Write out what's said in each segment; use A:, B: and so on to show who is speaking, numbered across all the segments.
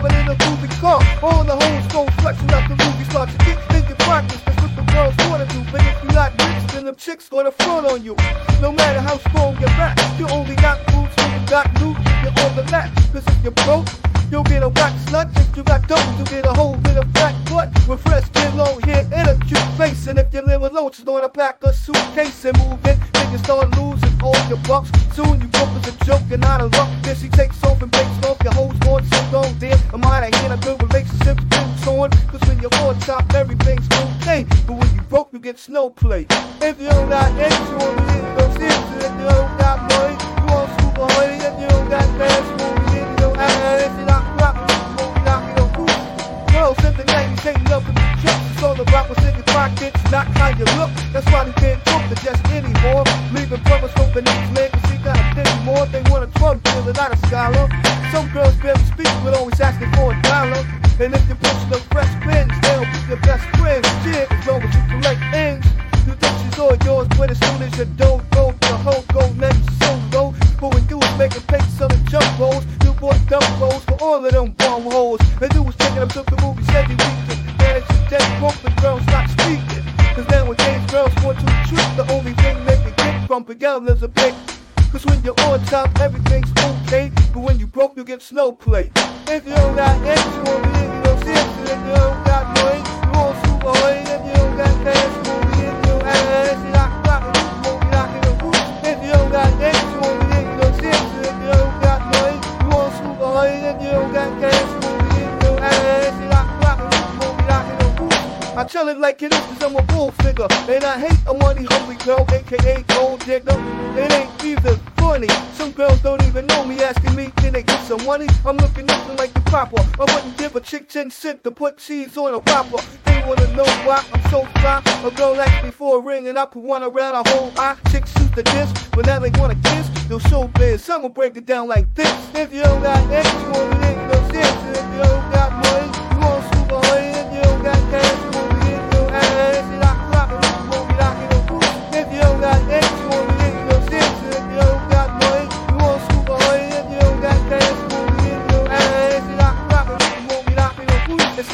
A: driving in a movie car. All the hoes go flexing out the movie start to get think you practice. That's what the girls wanna do. But if you not rich, then the chicks gonna front on you. No matter how strong your back, you only got moves when you got loot. You're on the mat. Cause if you're broke, You'll get a whack slut if you got dough. you'll get a whole bit of fat butt with fresh live just know to pack a suitcase and. Then you start losing all your bucks. Soon you broke as a joke and out of luck. Then she takes off and breaks off your hoes on so long there. A mind ain't a good relationship boots on. Cause when you're on top, everything's okay. But when you broke, you get snow play. If you don't got eggs, you those hips. If you don't got money, you want super honey. If you don't got cash, pockets, not how you look. That's why they can't talk to just anymore. Leaving brothers the next man, he got a thing more. They want a drug dealer, not a scholar. Some girls barely speak, but always asking for a dollar. And if you're pushing the fresh pins, they'll be your best friends. Shit, as long as you collect ends. You think she's all yours, but as soon as you don't go, the whole go next so go. But when you was making plates selling jump rolls, you bought dump rolls for all of them bomb holes. And you was taking them to the movies every weekend. Dead broke, the girls not speaking. Cause nowadays girls want to treat the only thing they can get from together is a big. Cause when you're on top, everything's okay. But when you broke, you get snow play. If you don't got eggs, you won't be in your sense. If you don't got money, you won't super. If you don't got cash, I tell it like it is cause I'm a bull figure. And I hate a money hungry girl, aka gold digger. It ain't even funny. Some girls don't even know me asking me can they get some money? I'm looking nothing like the proper. I wouldn't give a chick 10 cent to put cheese on a wrapper They wanna know why I'm so fly. A girl asked me for a ring and I put one around her whole eye. Chicks shoot the disc, but now they wanna kiss. They'll show biz, some will break it down like this. If you don't got X, you lick no sense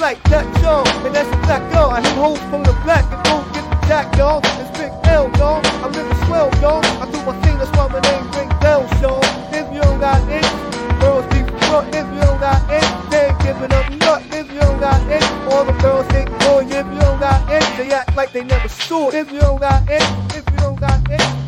A: like that, yo, and that's a black girl I hit hoes from the black and don't get the jack, dog It's Big L, dog, I live in swell, dog I do my thing, that's why my name ring bells, yo. If you don't got it, girls be front If you don't got it, they ain't giving up nut. If you don't got it, all the girls ignore you If you don't got it, they act like they never saw it. If you don't got it, if you don't got it